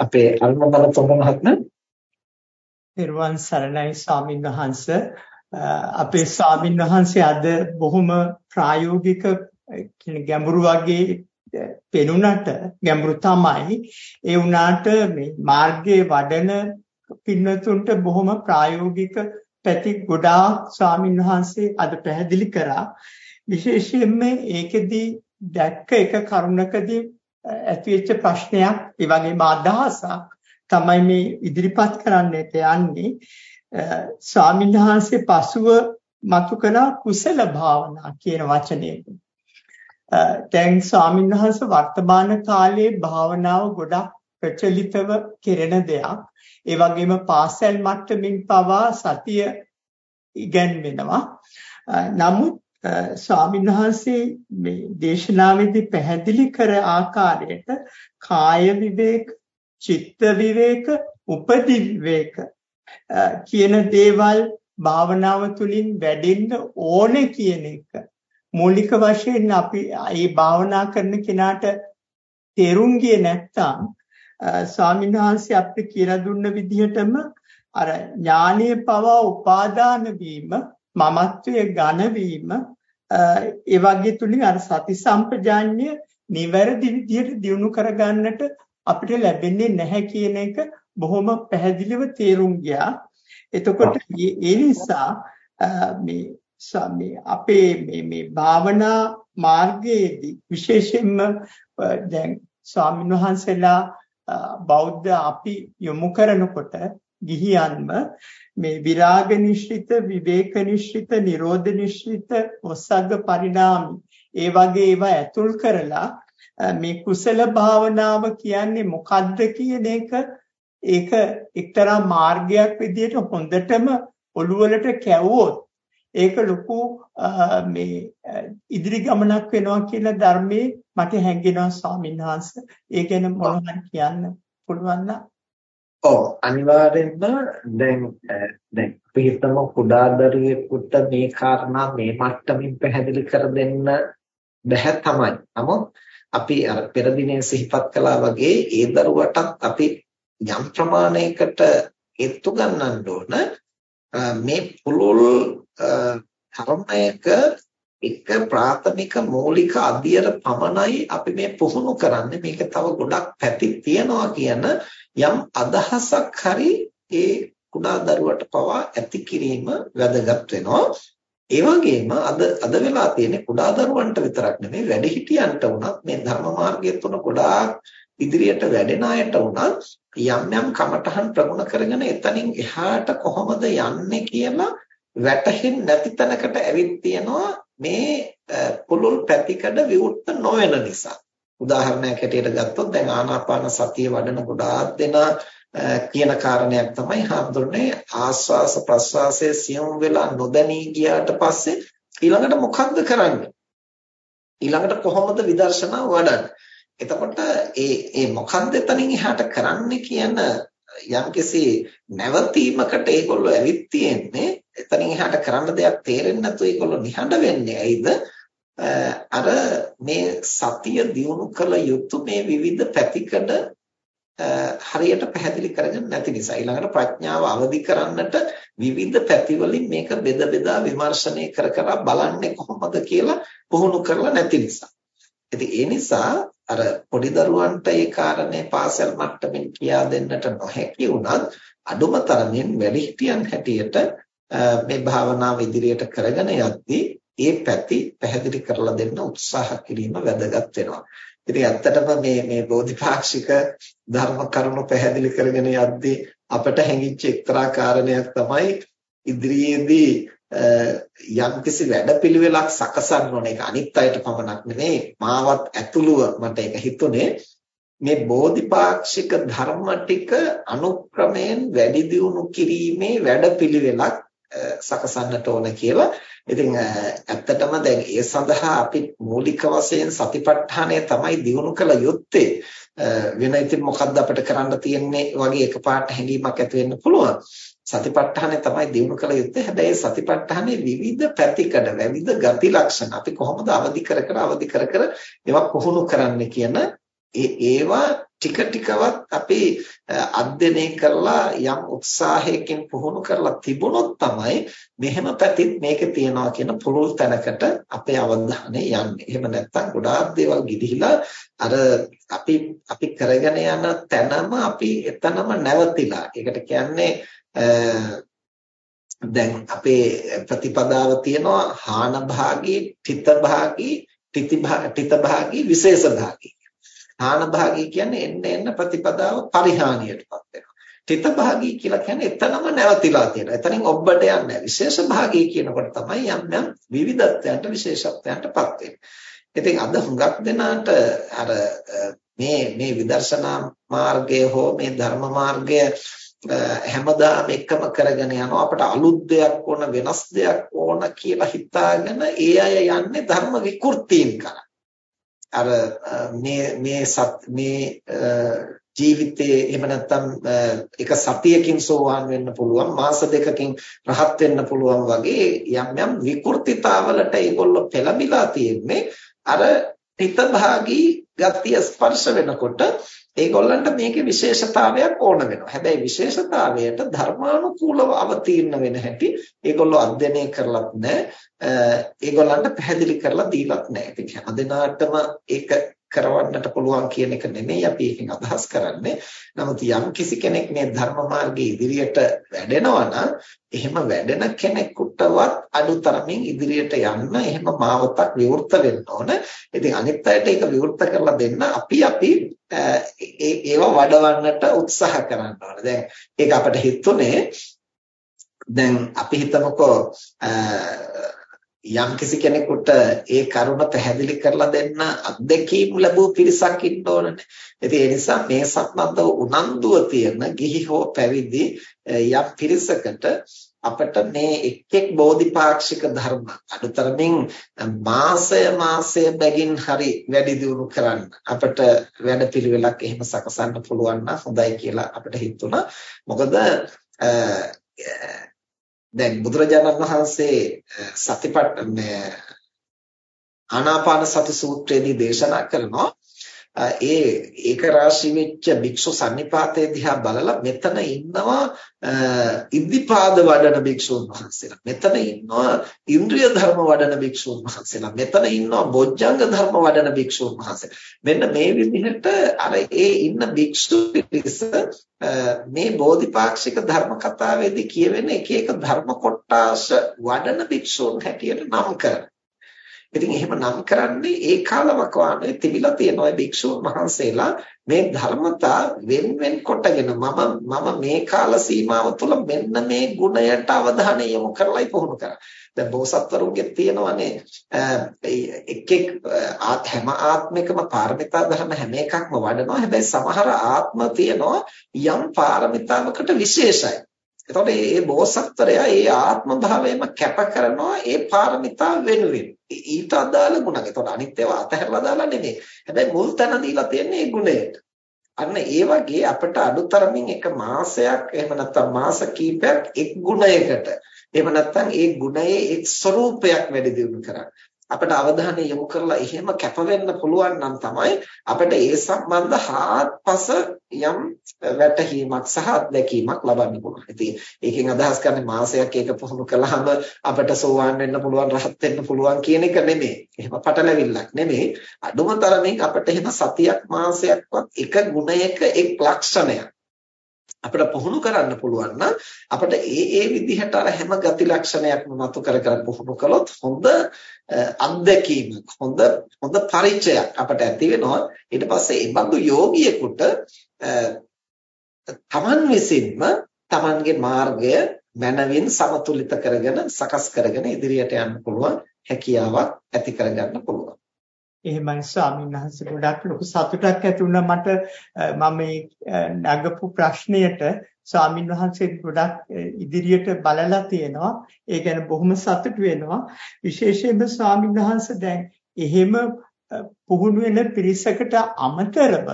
අපේ අල්මබල තොඹ මහත්මයා පෙරවන් සරණයි ස්වාමින් වහන්සේ. අපේ ස්වාමින් වහන්සේ අද බොහොම ප්‍රායෝගික ගැඹුරු වගේ පෙනුනට ගැඹුරු තමයි. ඒ වුණාට මේ මාර්ගයේ වඩන පින්නතුන්ට බොහොම ප්‍රායෝගික පැති ගොඩාක් ස්වාමින් වහන්සේ අද පැහැදිලි කරා. විශේෂයෙන්ම ඒකෙදී දැක්ක එක කරුණකදී ඇතිවෙච්ච ප්‍රශ්නයක් ඒ වගේම අදහසක් තමයි මේ ඉදිරිපත් කරන්නට යන්නේ. ස්වාමීන් වහන්සේ පසුව මතු කළ කුසල භාවනා කියන වචනයෙන් දැන් ස්වාමීන් වහන්සේ වර්තමාන කාලයේ භාවනාව ගොඩක් ප්‍රචලිතව කෙරෙන දෙයක්. ඒ වගේම පාසල් මට්ටමින් පවා සතිය ඉගැන්වෙනවා. නමුත් ස්වාමීන් වහන්සේ මේ දේශනාවේදී පැහැදිලි කර ආකාරයට කාය විවේක, චිත්ත විවේක, උපදි විවේක කියන දේවල් භාවනාව තුළින් වැඩෙන්න ඕනේ කියන එක. මූලික වශයෙන් අපි මේ භාවනා කරන කෙනාට තේරුම් ගියේ නැත්නම් ස්වාමීන් වහන්සේ අපිට කියලා දුන්න විදිහටම අර ඥානීය පව උපාදාන වීම මමත්වයේ ඝන වීම ඒ වගේ තුලින් අර සති සම්පජාඤ්ඤය නිවැරදි විදිහට දියුණු කරගන්නට අපිට ලැබෙන්නේ නැහැ කියන එක බොහොම පැහැදිලිව තේරුම් ගියා. එතකොට ඒ නිසා මේ මේ අපේ මේ මේ භාවනා මාර්ගයේදී විශේෂයෙන්ම දැන් ස්වාමීන් වහන්සේලා බෞද්ධ අපි යොමු කරනකොට ගිහියන්ම මේ විරාග නිශ්චිත විවේක නිශ්චිත නිරෝධ නිශ්චිත ඔසග්ග පරිණාමි ඒ වගේ ඒවා ඇතුල් කරලා මේ කුසල භාවනාව කියන්නේ මොකද්ද කියන එක ඒක එක්තරා මාර්ගයක් විදිහට හොඳටම ඔළුවලට කැවුවොත් ඒක ලොකු මේ ඉදිරි ගමනක් වෙනවා කියලා ධර්මයේ මට හැඟෙනවා ස්වාමීන් වහන්සේ. ඒ ගැන මොනවද කියන්න පුළුවන් නම් ඔව්. අනිවාර්යෙන්ම දැන් දැන් අපි හිතමු කුඩා දරුවෙකුට මේ කාරණා මේ මට්ටමින් පැහැදිලි කර දෙන්න බැහැ තමයි. නමුත් අපි අර පෙර දිනේ සිහිපත් කළා වගේ ඒ දරුවටත් අපි යම් ප්‍රමාණයකට ඒත්තු ගන්නන්න ඕන. මේ පුළුල් කර්මයක එක ප්‍රාථමික මූලික අධ්‍යයන පමණයි අපි මේ පුහුණු කරන්නේ. මේක තව ගොඩක් පැති තියනවා කියන යම් අදහසක් හරි ඒ කුඩා දරුවට පවා ඇති කිරීම වැදගත් වෙනවා. ඒ වගේම අද අද වෙලා තියෙන්නේ කුඩා දරුවන්ට විතරක් නෙමෙයි වැඩිහිටියන්ට උනත් මේ ධර්ම මාර්ගය තුන ගොඩාක් ඉදිරියට වැඩෙන අයට උනත් යම් යම් කමඨහන් ප්‍රගුණ කරගෙන එතනින් එහාට කොහොමද යන්නේ කියලා වැටහෙන්නේ නැති තැනකට ඇවිත් තියෙනවා මේ පුළුල් පැතිකඩ විවුර්ත නොවන නිසා. උදාහරණයක් හැටියට ගත්තොත් දැන් ආනාපාන සතිය වඩන ගොඩාක් දෙනා කියන කාරණයක් තමයි හඳුන්නේ ආස්වාස ප්‍රස්වාසයේ සියුම් වෙලා නොදැනී ගියාට පස්සේ ඊළඟට මොකක්ද කරන්නේ? ඊළඟට කොහොමද විදර්ශනා වඩන්නේ? එතකොට ඒ ඒ මොකක්ද එතනින් එහාට කරන්න කියන යම්කිසි නැවතීමකට ඒගොල්ලෝ ඇවිත් තියෙන්නේ. එතනින් එහාට කරන්න දෙයක් තේරෙන්නේ නැතුව ඒගොල්ලෝ නිහඬ වෙන්නේ ඇයිද? අර මේ සතිය දියුණු කළ යුතු මේ විවිධ පැතිකඩ හරියට පැහැදිලි කරගෙන නැති නිසා ඊළඟට ප්‍රඥාව අවදි කරන්නට විවිධ පැතිවලින් මේක බෙද බෙදා විමර්ශනය කර කර බලන්නේ කොහොමද කියලා පුහුණු කරලා නැති නිසා. ඉතින් ඒ නිසා අර පොඩි දරුවන්ට ඒ කාරණේ පාසල් මට්ටමින් කියා දෙන්නට නොහැකි වුණත් අඩුම තරමින් වැඩිහිටියන් හැටියට මේ භාවනාව ඉදිරියට කරගෙන යද්දී ඒ පැති පැහැදිලි කරලා දෙන්න උත්සාහ කිරීම වැදගත් වෙනවා. ඉතින් ඇත්තටම මේ මේ බෝධිපාක්ෂික ධර්ම කරුණු පැහැදිලි කරගෙන යද්දී අපට හැඟිච්ච එක්තරා කාරණයක් තමයි ඉදිරියේදී යම්කිසි වැඩපිළිවෙලක් සකසන්න ඕන ඒක අනිත් අයට පමණක් නෙමෙයි මාවත් ඇතුළුව මට ඒක හිතුනේ මේ බෝධිපාක්ෂික ධර්ම ටික අනුක්‍රමයෙන් වැඩි දියුණු කිරීමේ වැඩපිළිවෙලක් සකසන්නට ඕන කියලා. ඉතින් ඇත්තටම දැන් ඒ සඳහා අපි මූලික වශයෙන් සතිපට්ඨානය තමයි දිනු කළ යුත්තේ. වෙන ඉතින් මොකද්ද අපිට කරන්න තියෙන්නේ වගේ එකපාරට හැඟීමක් ඇති වෙන්න පුළුවන්. සතිපට්ඨානය තමයි දිනු කළ යුත්තේ. හැබැයි සතිපට්ඨානයේ විවිධ පැතිකඩ, විවිධ ගති ලක්ෂණ අපි කොහොමද අවදි කර කර අවදි කර කර ඒවා පුහුණු කරන්න කියන ඒ ඒවා ටික ටිකවත් අපි අධ්‍යයනය කරලා යම් උත්සාහයකින් පුහුණු කරලා තිබුණොත් තමයි මෙහෙම පැතිත් මේකේ තියනවා කියන පුළුල් තැනකට අපේ අවධානය යන්නේ. එහෙම නැත්නම් ගොඩාක් දේවල් ගිලිහිලා අර අපි අපි කරගෙන යන තැනම අපි එතනම නැවතිලා. ඒකට කියන්නේ දැන් අපේ ප්‍රතිපදාව තියෙනවා හාන භාගී, තිත භාගී, තිති භාගී, විශේෂ භාගී. හාන භාගී කියන්නේ එන්න එන්න ප්‍රතිපදාව පරිහානියටපත් වෙනවා. තිත භාගී කියලා කියන්නේ එතනම නැවතිලා තියෙනවා. එතනින් ඔබට යන්නේ විශේෂ භාගී කියනකොට තමයි යම් යම් විවිධත්වයන්ට විශේෂත්වයන්ටපත් වෙන්නේ. ඉතින් අද හුඟක් දෙනාට අර මේ මේ විදර්ශනා මාර්ගය හෝ මේ ධර්ම මාර්ගය හැමදාම එකම කරගෙන යනවා අපට අලුත් දෙයක් ඕන වෙනස් දෙයක් ඕන කියලා හිතාගෙන ඒ අය යන්නේ ධර්ම විකෘතීන් කරා. අර මේ මේ මේ ජීවිතේ එහෙම නැත්නම් එක සතියකින් සෝවාන් වෙන්න පුළුවන් මාස දෙකකින් රහත් වෙන්න පුළුවන් වගේ යම් යම් විකෘතිතාවලට ඒගොල්ලෝ පෙළඹිලා තියෙන්නේ. අර හිතභාගී ගතිය ස්පර්ශ වෙනකොට ඒගොල්ලන්ට මේකේ විශේෂතාවයක් ඕන වෙනවා. හැබැයි විශේෂතාවයට ධර්මානුකූලව අවතීර්ණ වෙන හැටි ඒගොල්ලෝ අධ්‍යයනය කරලත් නැහැ. ඒගොල්ලන්ට පැහැදිලි කරලා දීලත් නැහැ. ඉතින් හැමදෙනාටම ඒක කරවන්නට පුළුවන් කියන එක නෙමෙයි අපි එකෙන් අදහස් කරන්නේ. නමුත් යම් කිසි කෙනෙක් මේ ධර්ම මාර්ගයේ ඉදිරියට වැඩෙනවා නම් එහෙම වැඩෙන කෙනෙකුටවත් අඩුතරමින් ඉදිරියට යන්න එහෙම මාවතක් විවෘත වෙන්න ඕන. ඉතින් අනිත් අයට ඒක විවෘත කරලා දෙන්න අපි අපි ඒව වඩවන්නට උත්සාහ කරන්න ඕන. දැන් ඒක අපිට හිතුනේ දැන් අපි හිතමුකෝ යම් කිසි කෙනෙකුට ඒ කරුණ පැහැදිලි කරලා දෙන්න අත්දැකීම් ලැබුව පිරිසක් ඉන්න ඕනනේ. ඉතින් ඒ නිසා මේ සම්බන්ධව උනන්දුව තියෙන ගිහි හෝ පැවිදි යම් පිරිසකට අපිට මේ එක් එක් බෝධිපාක්ෂික ධර්ම අනුතරමින් මාසය මාසය බැගින් හරි වැඩි දියුණු කරන්න අපිට වැඩපිළිවෙලක් එහෙම සකසන්න පුළුවන් නම් හොඳයි කියලා අපිට හිතුණා. මොකද දැන් බුදුරජාණන් වහන්සේ සතිපට්ඨ ආනාපාන සති සූත්‍රයේදී දේශනා කරනවා ඒ ඒක රාශි වෙච්ච භික්ෂු සන්නිපාතයේ දිහා බලලා මෙතන ඉන්නවා ඉද්ධිපාද වඩන භික්ෂුන් වහන්සේලා. මෙතන ඉන්නවා ඉන්ද්‍රිය ධර්ම වඩන භික්ෂුන් වහන්සේලා. මෙතන ඉන්නවා බොජ්ජංග ධර්ම වඩන භික්ෂුන් වහන්සේලා මෙන්න මේ විදිහට අර ඒ ඉන්න භික්ෂු පිරිස මේ බෝධිපාක්ෂික ධර්ම කතාවේදී කියවෙන එක එක ධර්ම කොටාස වඩන භික්ෂුන් හැටියට නම් කරනවා. ඉතින් එහෙම නම් කරන්නේ ඒ කාලවකවානුවේ තිබිලා තියෙන ওই භික්ෂුන් වහන්සේලා මේ ධර්මතා වෙන් වෙන් කොටගෙන මම මම මේ කාල සීමාව තුළ මෙන්න මේ ගුණයට අවධානය යොමු කරලායි පුහුණු කරන්නේ. දැන් බෝසත්වරුන්ගේ තියෙනවානේ එක් එක් හැම ආත්මිකම පාරමිතා ධර්ම හැම එකක්ම වඩනවා. හැබැයි සමහර ආත්ම තියෙනවා යම් පාරමිතාවකට විශේෂයි. එතකොට මේ බෝසත්තරයා ඒ ආත්ම භාවයම කැප කරනවා ඒ පාරමිතා වෙනුවෙන්. ඊට අදාළ ගුණක්. එතකොට අනිත් ඒවා අතහැරලා දාලා නෙමෙයි. හැබැයි මුල් තැන දීලා තියෙන්නේ මේ ගුණයට. අන්න ඒ වගේ අපිට අඩුතරමින් එක මාසයක් එහෙම නැත්නම් මාස කිහිපයක් එක් ගුණයකට එහෙම නැත්නම් ඒ ගුණයේ එක් ස්වરૂපයක් වැඩි දියුණු කරන්න. අපිට අවධානය යොමු කරලා එහෙම කැප වෙන්න පුළුවන් නම් තමයි අපිට ඒ සම්බන්ධ හාත්පස යම් වැටහීමක් සහ අත්දැකීමක් ලබන්න පුළුවන්. ඉතින් ඒකෙන් අදහස් කරන්නේ මාසයක් ඒක පුහුණු කළාම අපිට සෝවාන් වෙන්න පුළුවන්, රහත් වෙන්න පුළුවන් කියන එක නෙමෙයි. එහෙම පටලැවිල්ලක් නෙමෙයි. අඩුම තරමින් අපිට එහෙම සතියක් මාසයක්වත් එක ගුණයක එක් ලක්ෂණයක් අපිට පුහුණු කරන්න පුළුවන් නම් අපිට ඒ ඒ විදිහට අර හැම ගති ලක්ෂණයක්ම මතු කර කර පුහුණු කළොත් හොඳ අත්දැකීමක් හොඳ හොඳ පරිචයක් අපිට ඇති වෙනවා. ඊට පස්සේ ඒ බඳු යෝගියෙකුට තමන් විසින්ම තමන්ගේ මාර්ගය මනවින් සමතුලිත කරගෙන සකස් කරගෙන ඉදිරියට යන්න පුළුවන් හැකියාවක් ඇති කරගන්න පුළුවන්. එහෙමයි ස්වාමීන් වහන්සේ. ගොඩක් ලොකු සතුටක් ඇති වුණා මට. මම මේ නගපු ප්‍රශ්නයට ස්වාමීන් වහන්සේ ගොඩක් ඉදිරියට බලලා තියෙනවා. ඒ ගැන බොහොම සතුටු වෙනවා. විශේෂයෙන්ම ස්වාමීන් වහන්සේ දැන් එහෙම පුහුණු වෙන පිරිසකට අමතරව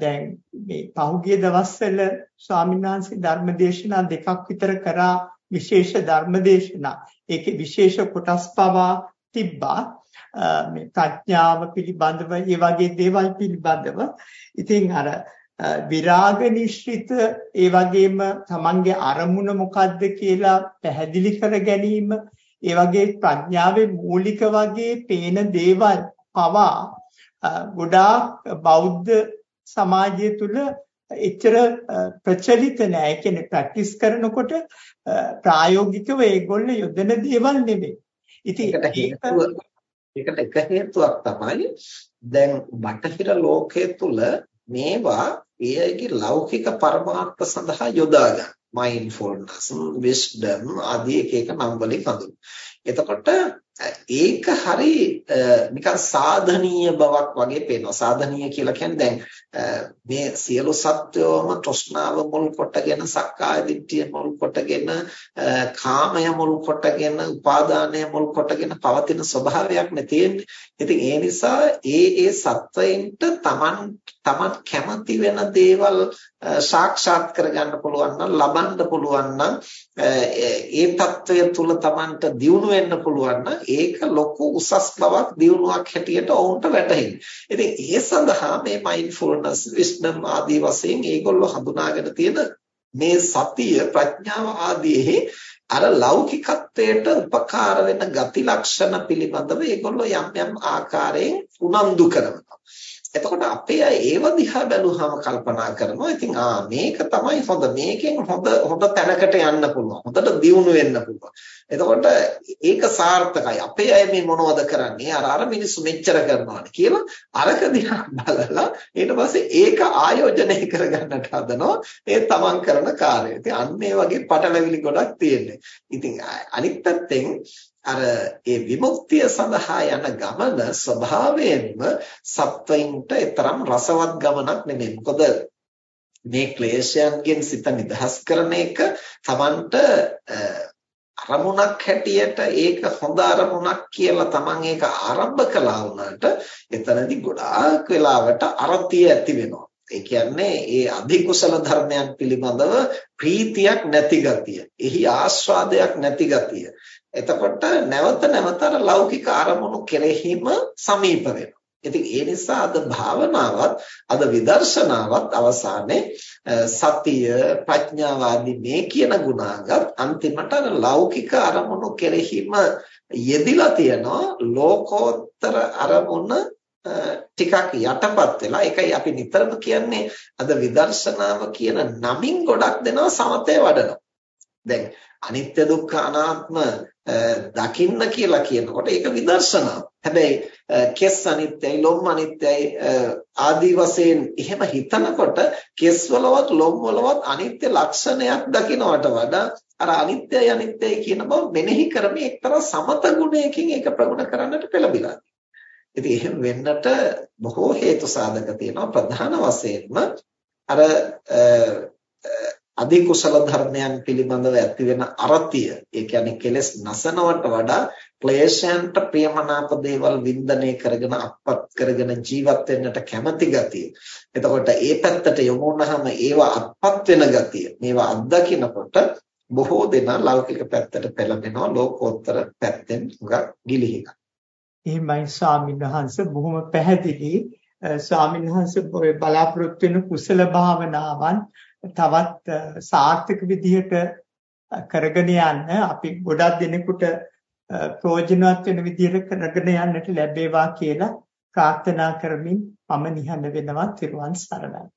දැන් මේ පහුගිය දවස්වල ස්වාමීන් වහන්සේ ධර්මදේශනා දෙකක් විතර කරා. විශේෂ ධර්මදේශනා. ඒකේ විශේෂ කොටස් පවා තිබ්බා. මේ ප්‍රඥාව පිළිබඳව ඒ වගේ දේවල් පිළිබඳව ඉතින් අර විරාග නිශ්චිත ඒ වගේම තමන්ගේ අරමුණ මොකද්ද කියලා පැහැදිලි කර ගැනීම ඒ වගේ ප්‍රඥාවේ මූලික වගේ පේන දේවල් පවා ගොඩාක් බෞද්ධ සමාජය තුළ එච්චර ප්‍රචලිත නෑ. කියන්නේ ප්‍රැක්ටිස් කරනකොට ප්‍රායෝගිකව ඒගොල්ලෝ යොදන දේවල් නෙමෙයි. ඉතින් ඒකට එක හේතුවක් තමයි දැන් බටහිර ලෝකයේ තුල මේවා ඒගේ ලෞකික පරමාර්ථ සඳහා යොදා ගන්න. mindfulness, wisdom ආදී එක එක නම් වලින් හඳුන්වනවා. එතකොට ඒක හරි නිකන් සාධනීය බවක් වගේ පේනවා. සාධනීය කියලා කියන්නේ දැන් මේ සියලු සත්වෝම තෘෂ්ණාව මුල් කොටගෙන සක්කාය දිට්ඨිය මුල් කොටගෙන කාමය මුල් කොටගෙන උපාදානය මුල් කොටගෙන පවතින ස්වභාවයක් නේ තියෙන්නේ. ඉතින් ඒ නිසා ඒ ඒ සත්වයින්ට Taman Taman කැමති වෙන දේවල් සාක්ෂාත් කරගන්න පුළුවන් නම් ලබන්න පුළුවන් නම් ඒ తত্ত্বය තුල Tamanට දියුණු වෙන්න පුළුවන් නම් ඒක ලොකු උසස් බවක් දියුණුවක් හැටියට ඔවුන්ට වැටහෙනවා. ඉතින් ඒ සඳහා මේ මයින්ඩ්ෆුල්නස්, විස්ඩම් ආදී වශයෙන් ඒගොල්ලෝ හඳුනාගෙන තියෙන මේ සතිය ප්‍රඥාව ආදීෙහි අර ලෞකිකත්වයට උපකාර වෙන ගති ලක්ෂණ පිළිබඳව ඒගොල්ලෝ යම් යම් ආකාරයෙන් උනන්දු කරනවා. එතකොට අපේ අය ඒව දිහා බැලුවාම කල්පනා කරනවා ඉතින් ආ මේක තමයි හොඳ. මේකෙන් හොඳ හොඳ තැනකට යන්න පුළුවන්. හොඳට දියුණු වෙන්න පුළුවන්. එතකොට ඒක සාර්ථකයි. අපේ අය මේ මොනවද කරන්නේ? අර අර මිනිස්සු මෙච්චර කරනවානේ කියලා අරක දිහා බලලා ඊට පස්සේ ඒක ආයෝජනය කරගන්නට හදනවා. ඒ තමන් කරන කාර්යය. ඉතින් අන්න ඒ වගේ පටලැවිලි ගොඩක් තියෙන්නේ. ඉතින් අනිත් පැත්තෙන් අර ඒ විමුක්තිය සඳහා යන ගමන ස්වභාවයෙන්ම සත්වයින්ට තරම් රසවත් ගමනක් නෙමෙයි. මොකද මේ ක්ලේශයන්ගෙන් සිත නිදහස් කරන එක Tamanට අරමුණක් හැටියට ඒක හොඳ අරමුණක් කියලා Taman ඒක ආරම්භ කළා වුණාට එතනදී ගොඩාක් වෙලාවට අරතිය ඇති වෙනවා. ඒ කියන්නේ ඒ අධිකුසල ධර්මයන් පිළිබඳව ප්‍රීතියක් නැති ගතිය. එහි ආස්වාදයක් නැති ගතිය. එතකොට නැවත නැවත අර ලෞකික අරමුණු කෙරෙහිම සමීප වෙනවා. ඉතින් ඒ නිසා අද භාවනාවත් අද විදර්ශනාවත් අවසානයේ සතිය ප්‍රඥාව ආදී මේ කියන ගුණාංගත් අන්තිමට අර ලෞකික අරමුණු කෙරෙහිම යෙදිලා තියනවා ලෝකෝත්තර අරමුණ ටිකක් යටපත් වෙලා ඒකයි අපි නිතරම කියන්නේ අද විදර්ශනාව කියන නමින් ගොඩක් දෙනවා සමතේ වඩනවා. දැන් අනිත්‍ය දුක්ඛ අනාත්ම දකින්න කියලා කියනකොට ඒක විදර්ශනාව. හැබැයි කෙස් අනිත්‍යයි, ලොම් අනිත්‍යයි ආදී වශයෙන් එහෙම හිතනකොට කෙස්වලවත් ලොම්වලවත් අනිත්‍ය ලක්ෂණයක් දකිනවට වඩා අර අනිත්‍යයි අනිත්‍යයි කියන බව මෙනෙහි කරමින් එක්තරා සමත ගුණයකින් ඒක ප්‍රගුණ කරන්නට පෙළඹිලා. ඉතින් එහෙම වෙන්නට බොහෝ හේතු සාධක තියෙනවා ප්‍රධාන වශයෙන්ම අර අධි කුසල ධර්මයන් පිළිබඳව ඇති වෙන අරතිය ඒ කියන්නේ කෙලෙස් නසනවට වඩා ක්ලේශයන්ට ප්‍රියමනාප දේවල් වින්දනය කරගෙන අත්පත් කරගෙන ජීවත් වෙන්නට කැමැති ගතිය. එතකොට ඒ පැත්තට යොමු වුණාම ඒවා අත්පත් වෙන ගතිය. මේවා අත්දකිනකොට බොහෝ දෙනා ලෞකික පැත්තට පෙළඹෙනවා ලෝකෝත්තර පැත්තෙන් උගා ගිලිහිලා. එහෙමයි ස්වාමීන් වහන්සේ බොහොම පැහැදිලි ස්වාමීන් වහන්සේ බලාපොරොත්තු වෙන කුසල භාවනාවන් තවත් සාර්ථක විදිහට කරගෙන යන්න අපි ගොඩක් දෙනෙකුට ප්‍රයෝජනවත් වෙන විදිහට කරගෙන යන්නට ලැබේවා කියලා ප්‍රාර්ථනා කරමින් මම නිහඬ වෙනවා. තිරුවන් සරණයි.